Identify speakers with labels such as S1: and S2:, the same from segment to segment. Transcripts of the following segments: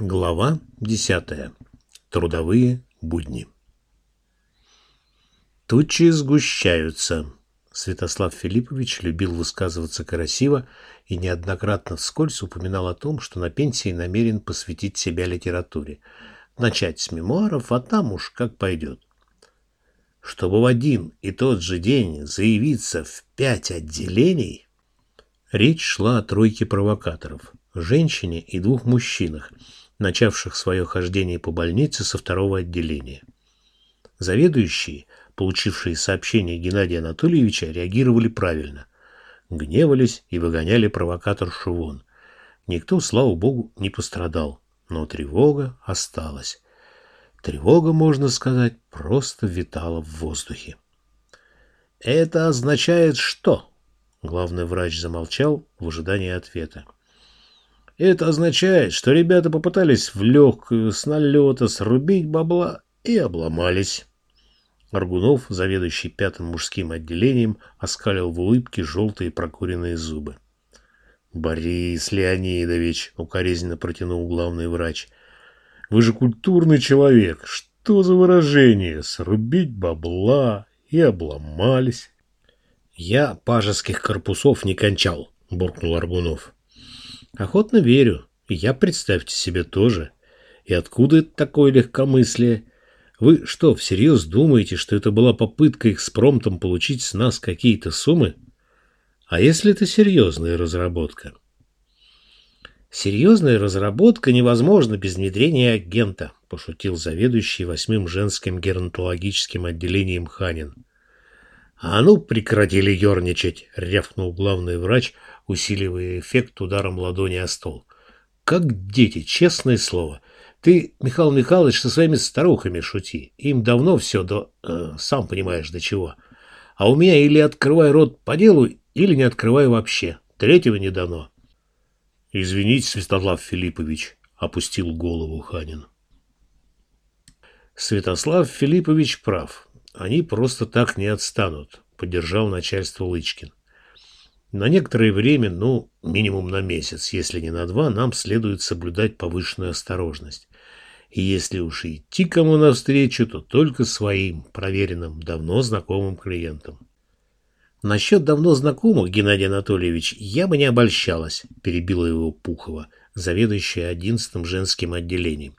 S1: Глава 10. Трудовые будни. Тучи сгущаются. Святослав Филиппович любил высказываться красиво и неоднократно вскользь упоминал о том, что на пенсии намерен посвятить себя литературе. Начать с мемуаров, а там уж как пойдет. Чтобы в один и тот же день заявиться в пять отделений... Речь шла о тройке провокаторов, женщине и двух мужчинах, начавших свое хождение по больнице со второго отделения. Заведующие, получившие сообщение Геннадия Анатольевича, реагировали правильно. Гневались и выгоняли провокаторшу вон. Никто, слава богу, не пострадал, но тревога осталась. Тревога, можно сказать, просто витала в воздухе. «Это означает что?» Главный врач замолчал в ожидании ответа. Это означает, что ребята попытались в легкую с налета срубить бабла и обломались. Аргунов, заведующий пятым мужским отделением, оскалил в улыбке желтые прокуренные зубы. «Борис Леонидович», — укоризненно протянул главный врач, — «вы же культурный человек. Что за выражение? Срубить бабла и обломались». «Я пажеских корпусов не кончал», — буркнул Аргунов. Охотно верю. И я, представьте себе, тоже. И откуда это такое легкомыслие? Вы что, всерьез думаете, что это была попытка их с промтом получить с нас какие-то суммы? А если это серьезная разработка? Серьезная разработка невозможна без внедрения агента, пошутил заведующий восьмым женским геронтологическим отделением Ханин. А ну, прекратили ерничать, рявкнул главный врач, усиливая эффект ударом ладони о стол. Как дети, честное слово. Ты, Михаил Михайлович, со своими старухами шути. Им давно все до... Э, сам понимаешь, до чего. А у меня или открывай рот по делу, или не открывай вообще. Третьего не дано. Извините, Святослав Филиппович, опустил голову Ханин. Святослав Филиппович прав. Они просто так не отстанут, поддержал начальство Лычкин. На некоторое время, ну, минимум на месяц, если не на два, нам следует соблюдать повышенную осторожность. И если уж идти кому навстречу, то только своим, проверенным, давно знакомым клиентам. Насчет давно знакомых, Геннадий Анатольевич, я бы не обольщалась, перебила его Пухова, заведующая одиннадцатым женским отделением.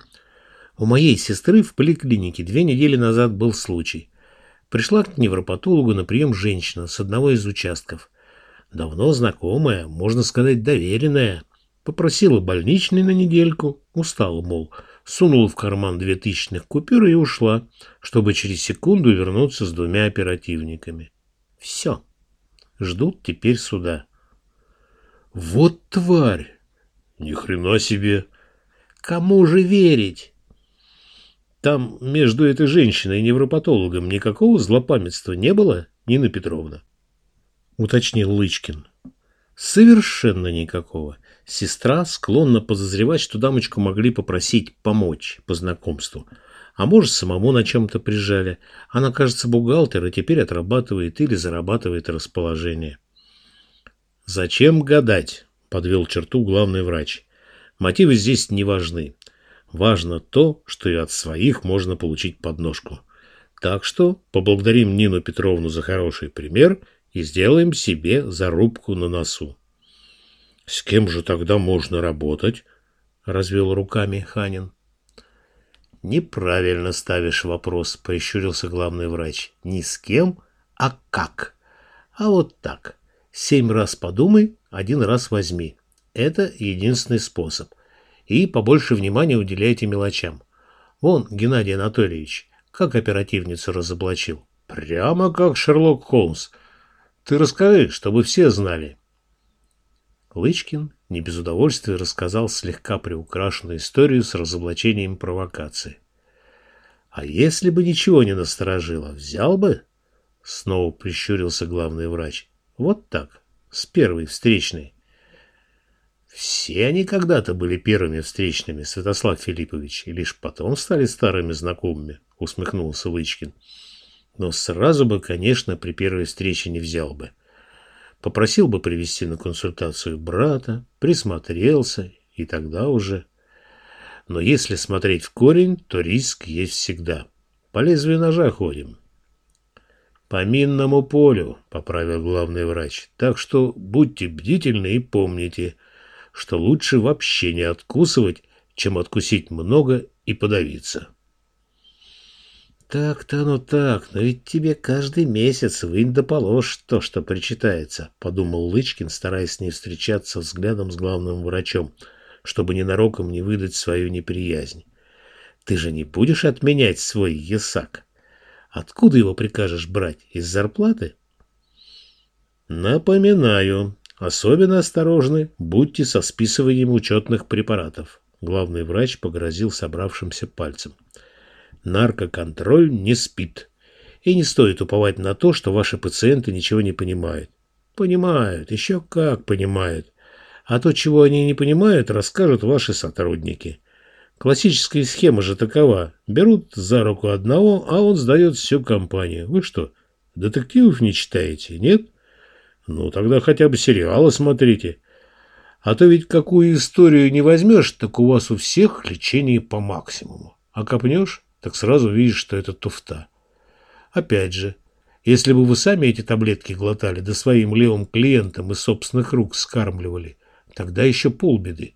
S1: У моей сестры в поликлинике две недели назад был случай. Пришла к невропатологу на прием женщина с одного из участков. Давно знакомая, можно сказать, доверенная. Попросила больничный на недельку, устала, мол, сунула в карман две тысячных купюры и ушла, чтобы через секунду вернуться с двумя оперативниками. Все. Ждут теперь суда. Вот тварь! Ни хрена себе! Кому же верить? Там между этой женщиной и невропатологом никакого злопамятства не было, Нина Петровна? Уточнил Лычкин. Совершенно никакого. Сестра склонна подозревать, что дамочку могли попросить помочь по знакомству. А может, самому на чем-то прижали. Она, кажется, бухгалтер и теперь отрабатывает или зарабатывает расположение. «Зачем гадать?» – подвел черту главный врач. «Мотивы здесь не важны. Важно то, что и от своих можно получить подножку. Так что поблагодарим Нину Петровну за хороший пример и сделаем себе зарубку на носу. — С кем же тогда можно работать? — развел руками Ханин. — Неправильно ставишь вопрос, — прищурился главный врач. — Не с кем, а как. А вот так. Семь раз подумай, один раз возьми. Это единственный способ. И побольше внимания уделяйте мелочам. Вон, Геннадий Анатольевич, как оперативницу разоблачил. Прямо как Шерлок Холмс — ты расскажи, чтобы все знали. Лычкин не без удовольствия рассказал слегка приукрашенную историю с разоблачением провокации. А если бы ничего не насторожило, взял бы? Снова прищурился главный врач. Вот так, с первой встречной. Все они когда-то были первыми встречными, Святослав Филиппович, и лишь потом стали старыми знакомыми, усмехнулся Лычкин но сразу бы, конечно, при первой встрече не взял бы. Попросил бы привести на консультацию брата, присмотрелся, и тогда уже... Но если смотреть в корень, то риск есть всегда. По лезвию ножа ходим. По минному полю, поправил главный врач. Так что будьте бдительны и помните, что лучше вообще не откусывать, чем откусить много и подавиться. «Так-то оно так, но ведь тебе каждый месяц вынь да положь то, что причитается», — подумал Лычкин, стараясь не встречаться взглядом с главным врачом, чтобы ненароком не выдать свою неприязнь. «Ты же не будешь отменять свой ясак? Откуда его прикажешь брать? Из зарплаты?» «Напоминаю, особенно осторожны, будьте со списыванием учетных препаратов», — главный врач погрозил собравшимся пальцем наркоконтроль не спит. И не стоит уповать на то, что ваши пациенты ничего не понимают. Понимают, еще как понимают. А то, чего они не понимают, расскажут ваши сотрудники. Классическая схема же такова. Берут за руку одного, а он сдает всю компанию. Вы что, детективов не читаете, нет? Ну, тогда хотя бы сериалы смотрите. А то ведь какую историю не возьмешь, так у вас у всех лечение по максимуму. А копнешь, так сразу видишь, что это туфта. Опять же, если бы вы сами эти таблетки глотали, да своим левым клиентам из собственных рук скармливали, тогда еще полбеды.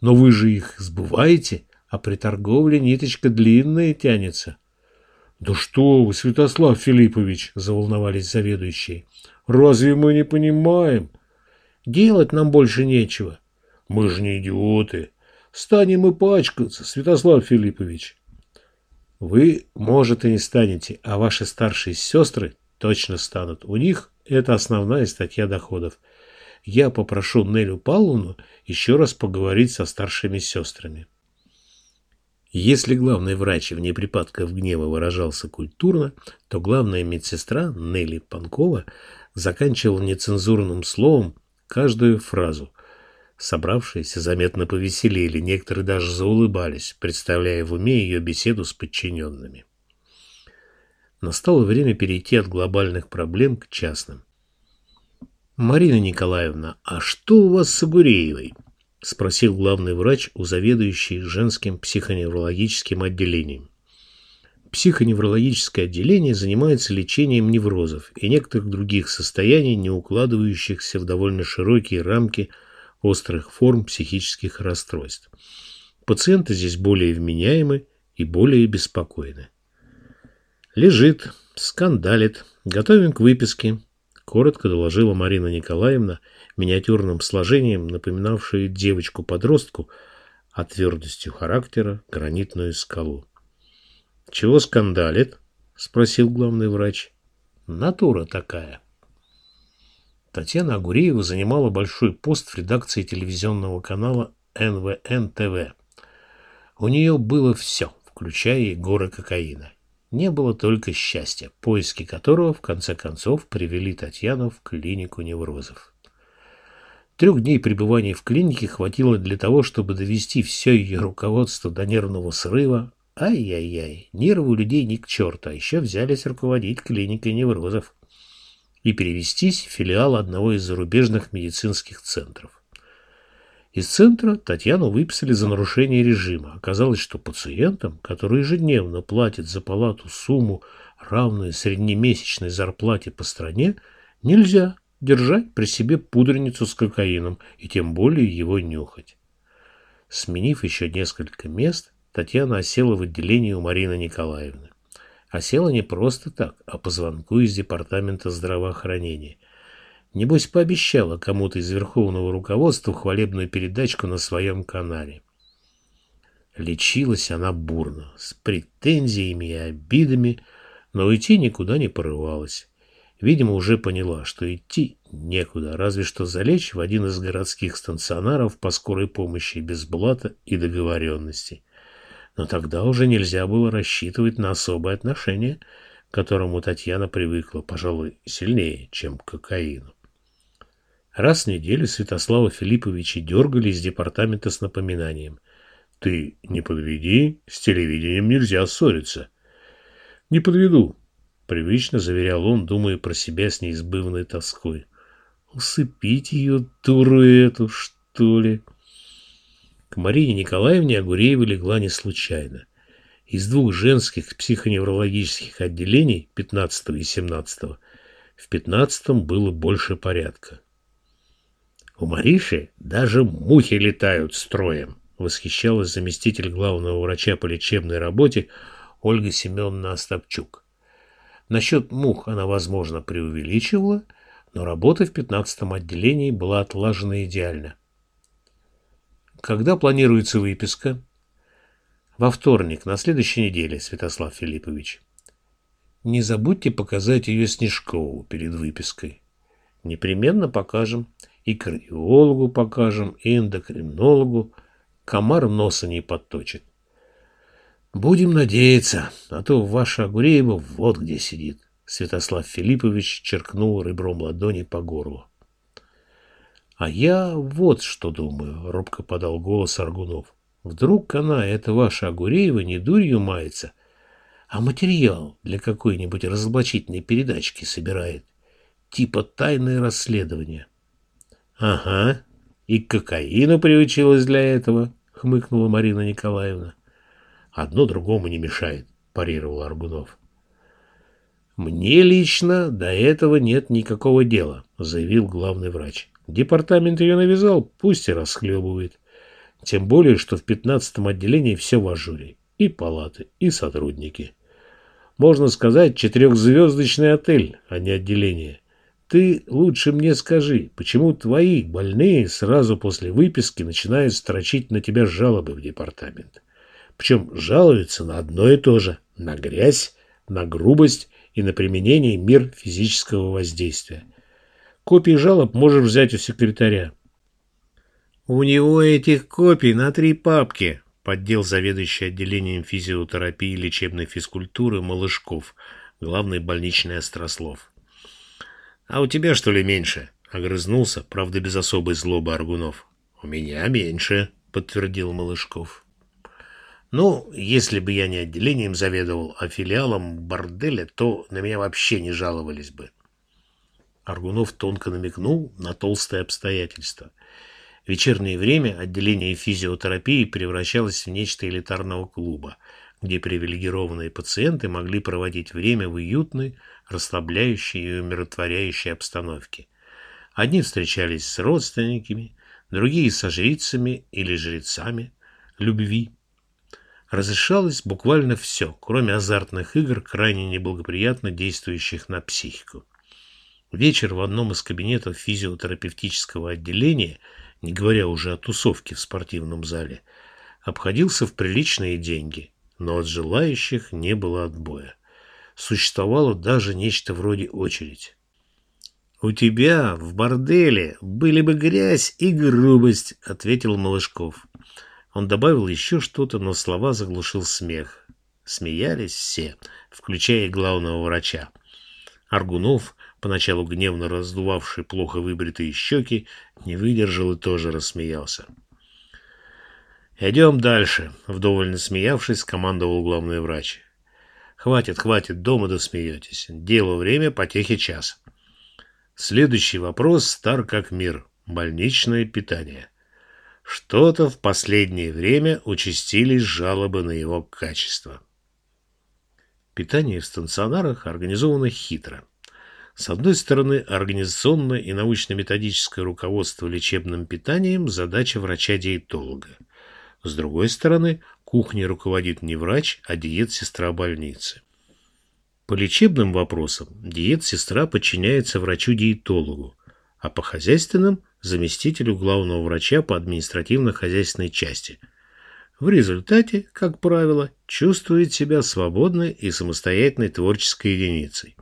S1: Но вы же их сбываете, а при торговле ниточка длинная тянется. — Да что вы, Святослав Филиппович, — заволновались заведующие, — разве мы не понимаем? Делать нам больше нечего. Мы же не идиоты. Станем и пачкаться, Святослав Филиппович. Вы, может, и не станете, а ваши старшие сестры точно станут. У них это основная статья доходов. Я попрошу Нелю Павловну еще раз поговорить со старшими сестрами. Если главный врач вне припадков гнева выражался культурно, то главная медсестра Нелли Панкова заканчивала нецензурным словом каждую фразу – Собравшиеся заметно повеселели, некоторые даже заулыбались, представляя в уме ее беседу с подчиненными. Настало время перейти от глобальных проблем к частным. «Марина Николаевна, а что у вас с Агуреевой?» – спросил главный врач у заведующей женским психоневрологическим отделением. Психоневрологическое отделение занимается лечением неврозов и некоторых других состояний, не укладывающихся в довольно широкие рамки – острых форм психических расстройств. Пациенты здесь более вменяемы и более беспокойны. Лежит, скандалит, готовим к выписке, коротко доложила Марина Николаевна миниатюрным сложением, напоминавшую девочку-подростку, а твердостью характера гранитную скалу. «Чего скандалит?» — спросил главный врач. «Натура такая». Татьяна Агуреева занимала большой пост в редакции телевизионного канала НВН-ТВ. У нее было все, включая и горы кокаина. Не было только счастья, поиски которого в конце концов привели Татьяну в клинику неврозов. Трех дней пребывания в клинике хватило для того, чтобы довести все ее руководство до нервного срыва. Ай-яй-яй, нервы у людей ни к черту, а еще взялись руководить клиникой неврозов и перевестись в филиал одного из зарубежных медицинских центров. Из центра Татьяну выписали за нарушение режима. Оказалось, что пациентам, которые ежедневно платят за палату сумму, равную среднемесячной зарплате по стране, нельзя держать при себе пудреницу с кокаином и тем более его нюхать. Сменив еще несколько мест, Татьяна осела в отделении у Марины Николаевны. А села не просто так, а по звонку из департамента здравоохранения. Небось, пообещала кому-то из верховного руководства хвалебную передачку на своем канале. Лечилась она бурно, с претензиями и обидами, но уйти никуда не порывалась. Видимо, уже поняла, что идти некуда, разве что залечь в один из городских стационаров по скорой помощи без блата и договоренности но тогда уже нельзя было рассчитывать на особое отношение, к которому Татьяна привыкла, пожалуй, сильнее, чем к кокаину. Раз в неделю Святослава Филипповича дергали из департамента с напоминанием. «Ты не подведи, с телевидением нельзя ссориться». «Не подведу», — привычно заверял он, думая про себя с неизбывной тоской. «Усыпить ее, дуру эту, что ли?» К Марине Николаевне Агуреева легла не случайно. Из двух женских психоневрологических отделений 15 и 17 в 15 было больше порядка. У Мариши даже мухи летают строем, восхищалась заместитель главного врача по лечебной работе Ольга Семеновна Остапчук. Насчет мух она, возможно, преувеличивала, но работа в 15-м отделении была отлажена идеально. Когда планируется выписка? Во вторник, на следующей неделе, Святослав Филиппович. Не забудьте показать ее Снежкову перед выпиской. Непременно покажем. И кардиологу покажем, и эндокринологу. Комар носа не подточит. Будем надеяться, а то ваша Агуреева вот где сидит. Святослав Филиппович черкнул ребром ладони по горлу. А я вот что думаю, робко подал голос Аргунов. Вдруг она, это ваша Агуреева, не дурью мается, а материал для какой-нибудь разоблачительной передачки собирает, типа тайное расследование. Ага, и к кокаину приучилась для этого, хмыкнула Марина Николаевна. Одно другому не мешает, парировал Аргунов. Мне лично до этого нет никакого дела, заявил главный врач. Департамент ее навязал, пусть и расхлебывает. Тем более, что в пятнадцатом отделении все в ажуре. И палаты, и сотрудники. Можно сказать, четырехзвездочный отель, а не отделение. Ты лучше мне скажи, почему твои больные сразу после выписки начинают строчить на тебя жалобы в департамент? Причем жалуются на одно и то же – на грязь, на грубость и на применение мер физического воздействия. Копии жалоб можешь взять у секретаря. У него этих копий на три папки, поддел заведующий отделением физиотерапии и лечебной физкультуры Малышков, главный больничный Острослов. «А у тебя, что ли, меньше?» — огрызнулся, правда, без особой злобы Аргунов. «У меня меньше», — подтвердил Малышков. Ну, если бы я не отделением заведовал, а филиалом борделя, то на меня вообще не жаловались бы. Аргунов тонко намекнул на толстые обстоятельства. Вечернее время отделение физиотерапии превращалось в нечто элитарного клуба, где привилегированные пациенты могли проводить время в уютной, расслабляющей и умиротворяющей обстановке. Одни встречались с родственниками, другие со жрицами или жрецами любви разрешалось буквально все, кроме азартных игр, крайне неблагоприятно действующих на психику. Вечер в одном из кабинетов физиотерапевтического отделения, не говоря уже о тусовке в спортивном зале, обходился в приличные деньги, но от желающих не было отбоя. Существовало даже нечто вроде очередь. «У тебя в борделе были бы грязь и грубость», — ответил Малышков. Он добавил еще что-то, но слова заглушил смех. Смеялись все, включая главного врача. Аргунов, поначалу гневно раздувавший плохо выбритые щеки, не выдержал и тоже рассмеялся. «Идем дальше», — вдоволь насмеявшись, командовал главный врач. «Хватит, хватит, дома досмеетесь. Дело время, потехи час». Следующий вопрос стар как мир. Больничное питание. Что-то в последнее время участились жалобы на его качество. Питание в стационарах организовано хитро. С одной стороны, организационное и научно-методическое руководство лечебным питанием – задача врача-диетолога. С другой стороны, кухней руководит не врач, а диет-сестра больницы. По лечебным вопросам диет-сестра подчиняется врачу-диетологу, а по хозяйственным заместителю главного врача по административно-хозяйственной части. В результате, как правило, чувствует себя свободной и самостоятельной творческой единицей.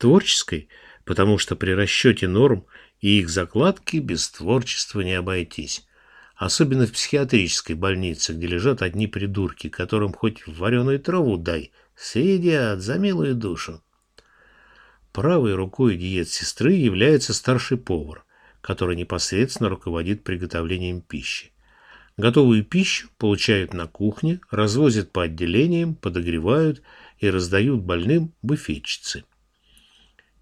S1: Творческой, потому что при расчете норм и их закладки без творчества не обойтись. Особенно в психиатрической больнице, где лежат одни придурки, которым хоть вареную траву дай, съедят за милую душу. Правой рукой диет-сестры является старший повар, который непосредственно руководит приготовлением пищи. Готовую пищу получают на кухне, развозят по отделениям, подогревают и раздают больным буфетчицы.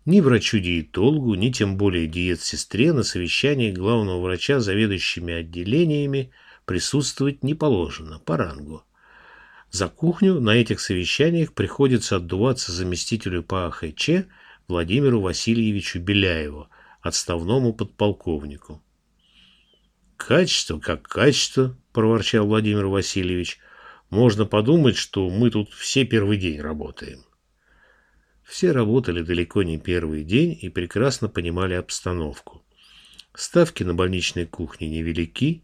S1: Ни врачу-диетологу, ни тем более диет-сестре на совещании главного врача заведующими отделениями присутствовать не положено по рангу. За кухню на этих совещаниях приходится отдуваться заместителю по АХЧ Владимиру Васильевичу Беляеву, отставному подполковнику. «Качество как качество», – проворчал Владимир Васильевич. «Можно подумать, что мы тут все первый день работаем». Все работали далеко не первый день и прекрасно понимали обстановку. Ставки на больничной кухне невелики,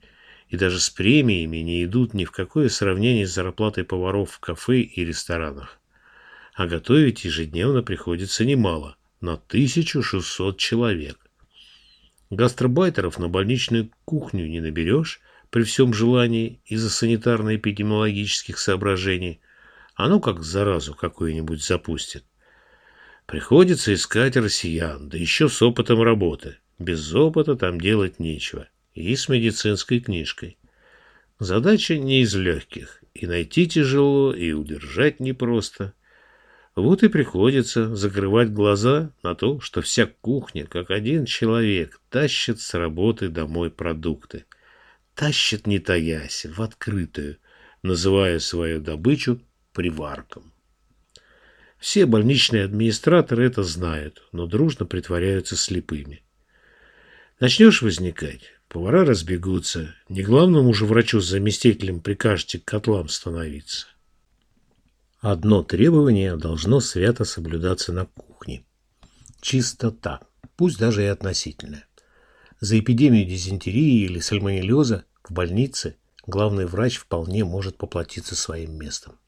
S1: и даже с премиями не идут ни в какое сравнение с зарплатой поваров в кафе и ресторанах. А готовить ежедневно приходится немало, на 1600 человек. Гастробайтеров на больничную кухню не наберешь при всем желании из-за санитарно-эпидемиологических соображений, ну как заразу какую-нибудь запустит. Приходится искать россиян, да еще с опытом работы. Без опыта там делать нечего. И с медицинской книжкой. Задача не из легких. И найти тяжело, и удержать непросто. Вот и приходится закрывать глаза на то, что вся кухня, как один человек, тащит с работы домой продукты. Тащит не таясь, в открытую, называя свою добычу приварком. Все больничные администраторы это знают, но дружно притворяются слепыми. Начнешь возникать, повара разбегутся, не главному же врачу с заместителем прикажете к котлам становиться. Одно требование должно свято соблюдаться на кухне. Чистота, пусть даже и относительная. За эпидемию дизентерии или сальмонеллеза в больнице главный врач вполне может поплатиться своим местом.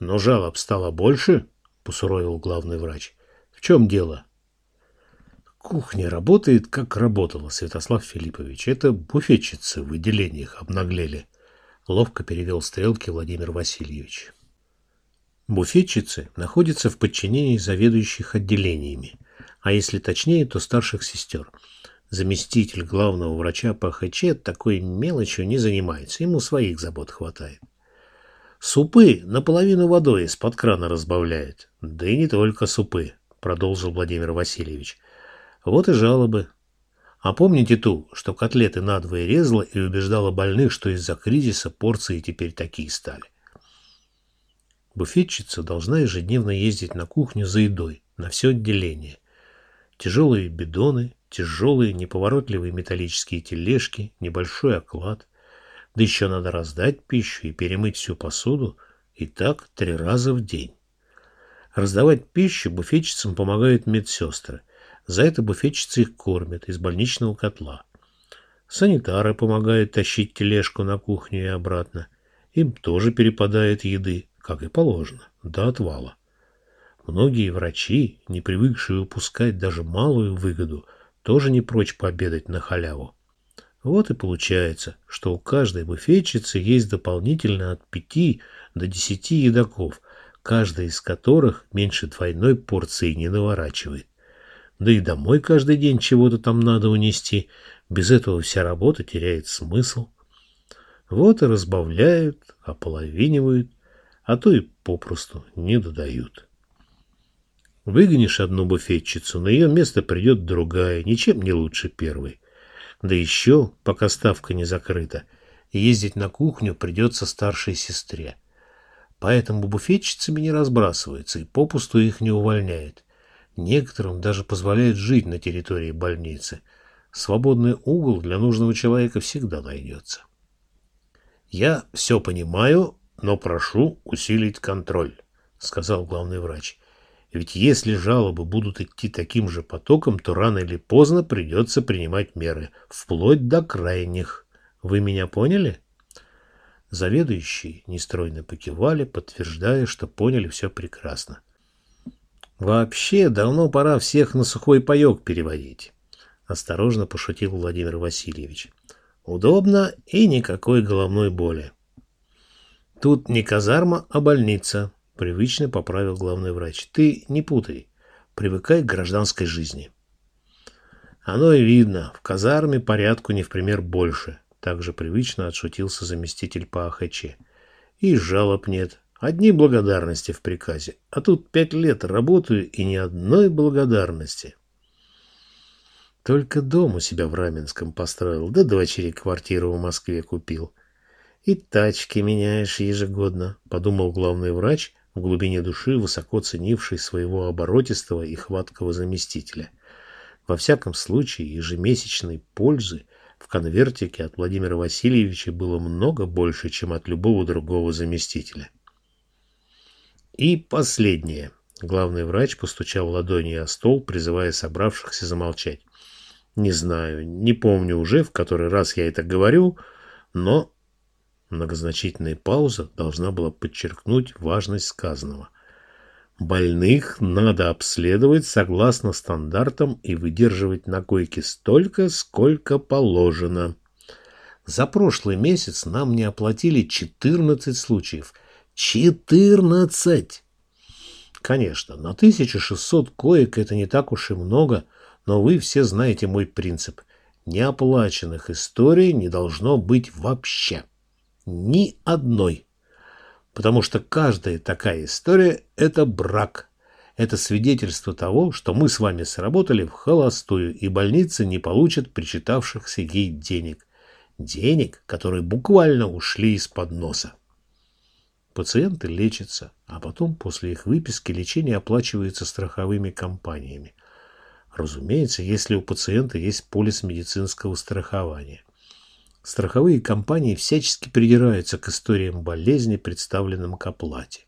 S1: Но жалоб стало больше, посуровил главный врач. В чем дело? Кухня работает, как работала, Святослав Филиппович. Это буфетчицы в отделениях обнаглели. Ловко перевел стрелки Владимир Васильевич. Буфетчицы находятся в подчинении заведующих отделениями, а если точнее, то старших сестер. Заместитель главного врача по ХЧ такой мелочью не занимается, ему своих забот хватает. Супы наполовину водой из-под крана разбавляет. Да и не только супы, продолжил Владимир Васильевич. Вот и жалобы. А помните ту, что котлеты надвое резала и убеждала больных, что из-за кризиса порции теперь такие стали? Буфетчица должна ежедневно ездить на кухню за едой, на все отделение. Тяжелые бидоны, тяжелые неповоротливые металлические тележки, небольшой оклад. Да еще надо раздать пищу и перемыть всю посуду, и так три раза в день. Раздавать пищу буфетчицам помогают медсестры. За это буфетчицы их кормят из больничного котла. Санитары помогают тащить тележку на кухню и обратно. Им тоже перепадает еды, как и положено, до отвала. Многие врачи, не привыкшие упускать даже малую выгоду, тоже не прочь пообедать на халяву. Вот и получается, что у каждой буфетчицы есть дополнительно от пяти до десяти едоков, каждый из которых меньше двойной порции не наворачивает. Да и домой каждый день чего-то там надо унести, без этого вся работа теряет смысл. Вот и разбавляют, ополовинивают, а то и попросту не додают. Выгонишь одну буфетчицу, на ее место придет другая, ничем не лучше первой. Да еще, пока ставка не закрыта, ездить на кухню придется старшей сестре. Поэтому буфетчицами не разбрасываются и попусту их не увольняют. Некоторым даже позволяют жить на территории больницы. Свободный угол для нужного человека всегда найдется. «Я все понимаю, но прошу усилить контроль», — сказал главный врач. Ведь если жалобы будут идти таким же потоком, то рано или поздно придется принимать меры, вплоть до крайних. Вы меня поняли? Заведующие нестройно покивали, подтверждая, что поняли все прекрасно. Вообще, давно пора всех на сухой паек переводить. Осторожно пошутил Владимир Васильевич. Удобно и никакой головной боли. Тут не казарма, а больница, Привычно поправил главный врач. Ты не путай. Привыкай к гражданской жизни. Оно и видно. В казарме порядку не в пример больше. Также привычно отшутился заместитель по АХЧ. И жалоб нет. Одни благодарности в приказе. А тут пять лет работаю и ни одной благодарности. Только дом у себя в Раменском построил, да дочери квартиру в Москве купил. И тачки меняешь ежегодно, подумал главный врач, в глубине души высоко ценивший своего оборотистого и хваткого заместителя. Во всяком случае, ежемесячной пользы в конвертике от Владимира Васильевича было много больше, чем от любого другого заместителя. И последнее. Главный врач постучал ладонью о стол, призывая собравшихся замолчать. Не знаю, не помню уже, в который раз я это говорю, но многозначительная пауза должна была подчеркнуть важность сказанного. Больных надо обследовать согласно стандартам и выдерживать на койке столько, сколько положено. За прошлый месяц нам не оплатили 14 случаев. 14! Конечно, на 1600 коек это не так уж и много – но вы все знаете мой принцип. Неоплаченных историй не должно быть вообще. Ни одной. Потому что каждая такая история – это брак. Это свидетельство того, что мы с вами сработали в холостую, и больница не получит причитавшихся ей денег. Денег, которые буквально ушли из-под носа. Пациенты лечатся, а потом после их выписки лечение оплачивается страховыми компаниями. Разумеется, если у пациента есть полис медицинского страхования. Страховые компании всячески придираются к историям болезни, представленным к оплате.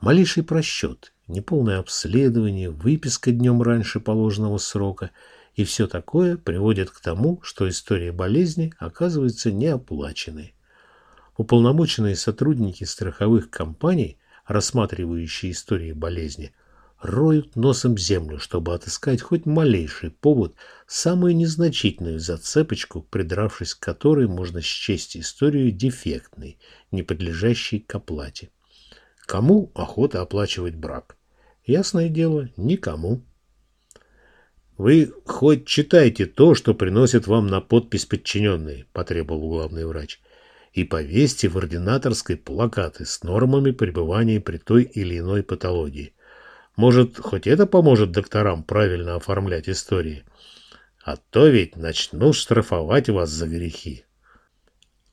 S1: Малейший просчет, неполное обследование, выписка днем раньше положенного срока и все такое приводит к тому, что история болезни оказывается неоплаченной. Уполномоченные сотрудники страховых компаний, рассматривающие истории болезни, роют носом землю, чтобы отыскать хоть малейший повод, самую незначительную зацепочку, придравшись к которой можно счесть историю дефектной, не подлежащей к оплате. Кому охота оплачивать брак? Ясное дело, никому. «Вы хоть читайте то, что приносят вам на подпись подчиненные», – потребовал главный врач, – «и повесьте в ординаторской плакаты с нормами пребывания при той или иной патологии. Может, хоть это поможет докторам правильно оформлять истории? А то ведь начну штрафовать вас за грехи.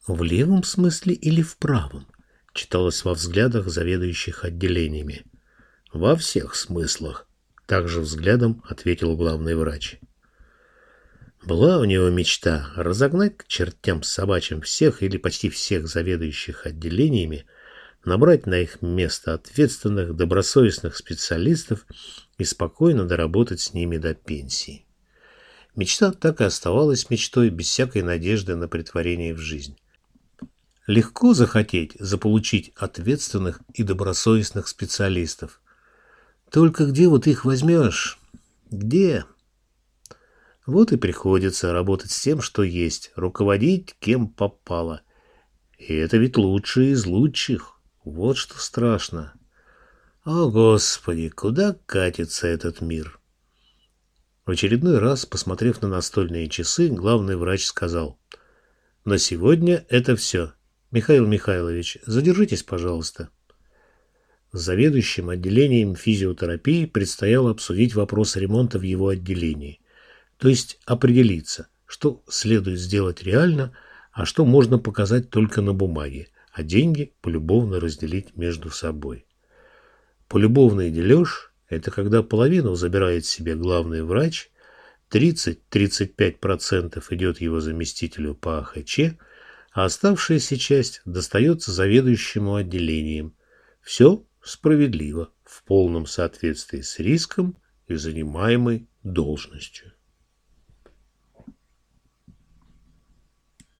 S1: В левом смысле или в правом? Читалось во взглядах заведующих отделениями. Во всех смыслах. Также взглядом ответил главный врач. Была у него мечта разогнать к чертям собачьим всех или почти всех заведующих отделениями, набрать на их место ответственных, добросовестных специалистов и спокойно доработать с ними до пенсии. Мечта так и оставалась мечтой без всякой надежды на притворение в жизнь. Легко захотеть заполучить ответственных и добросовестных специалистов. Только где вот их возьмешь? Где? Вот и приходится работать с тем, что есть, руководить кем попало. И это ведь лучшие из лучших. Вот что страшно. О, Господи, куда катится этот мир? В очередной раз, посмотрев на настольные часы, главный врач сказал. На сегодня это все. Михаил Михайлович, задержитесь, пожалуйста. С заведующим отделением физиотерапии предстояло обсудить вопрос ремонта в его отделении. То есть определиться, что следует сделать реально, а что можно показать только на бумаге а деньги полюбовно разделить между собой. Полюбовный дележ – это когда половину забирает себе главный врач, 30-35% идет его заместителю по АХЧ, а оставшаяся часть достается заведующему отделением. Все справедливо, в полном соответствии с риском и занимаемой должностью.